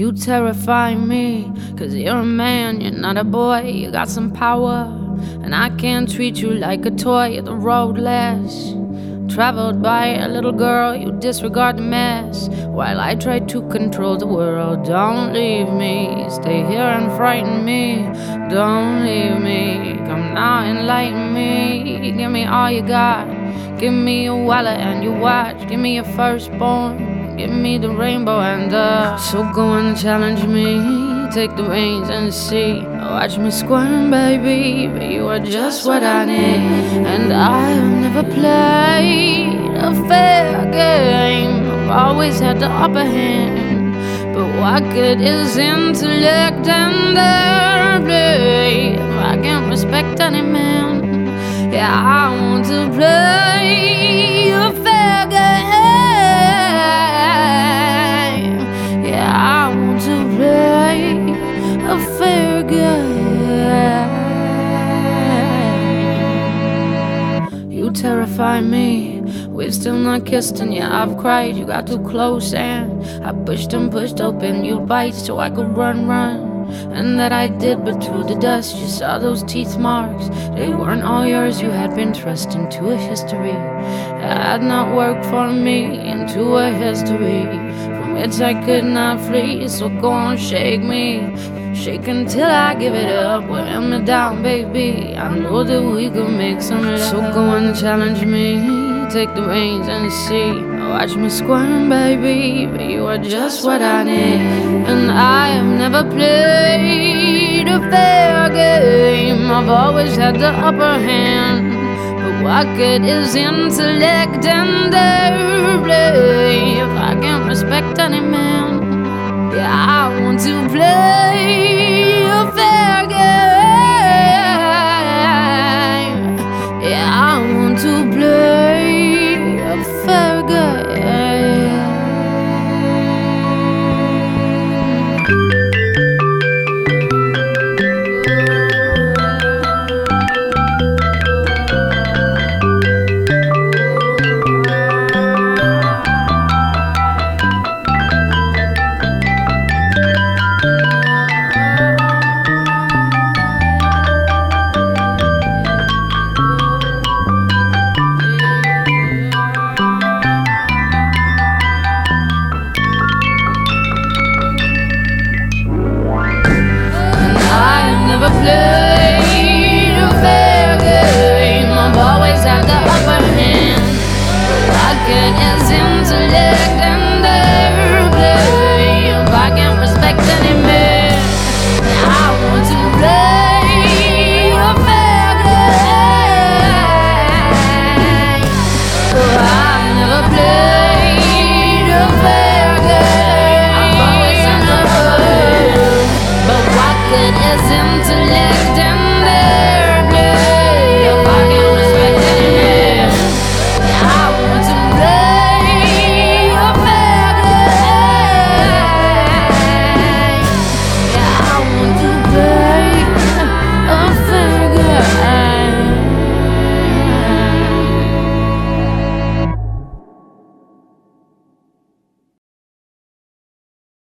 You terrify me, cause you're a man, you're not a boy, you got some power. And I can't treat you like a toy, the road less. Traveled by a little girl, you disregard the mess. While I try to control the world, don't leave me. Stay here and frighten me. Don't leave me. Come now, enlighten me. Give me all you got. Give me your wallet and your watch. Give me your firstborn. Give me the rainbow and the. So go and challenge me. Take the reins and see. Watch me squirm, baby. But you are just what I need. And I have never played a fair game. I've always had the upper hand. But what good is intellect and airplay if I can't respect any man? Yeah, I want to play Terrify me. We've still not kissed, and yeah, I've cried. You got too close, and I pushed and pushed open your bite so I could run, run. And that I did, but through the dust, you saw those teeth marks. They weren't all yours, you had been thrust into a history. Had not worked for me, into a history from which I could not flee. So go on, shake me. Shake until I give it up. Wear me down, baby. I know that we could make some love. So go and challenge me. Take the reins and see. Watch me squirm, baby. But you are just what I need. And I have never played a fair game. I've always had the upper hand. But what good is intellect and airplay if I can't respect any man? Yeah, I want to play have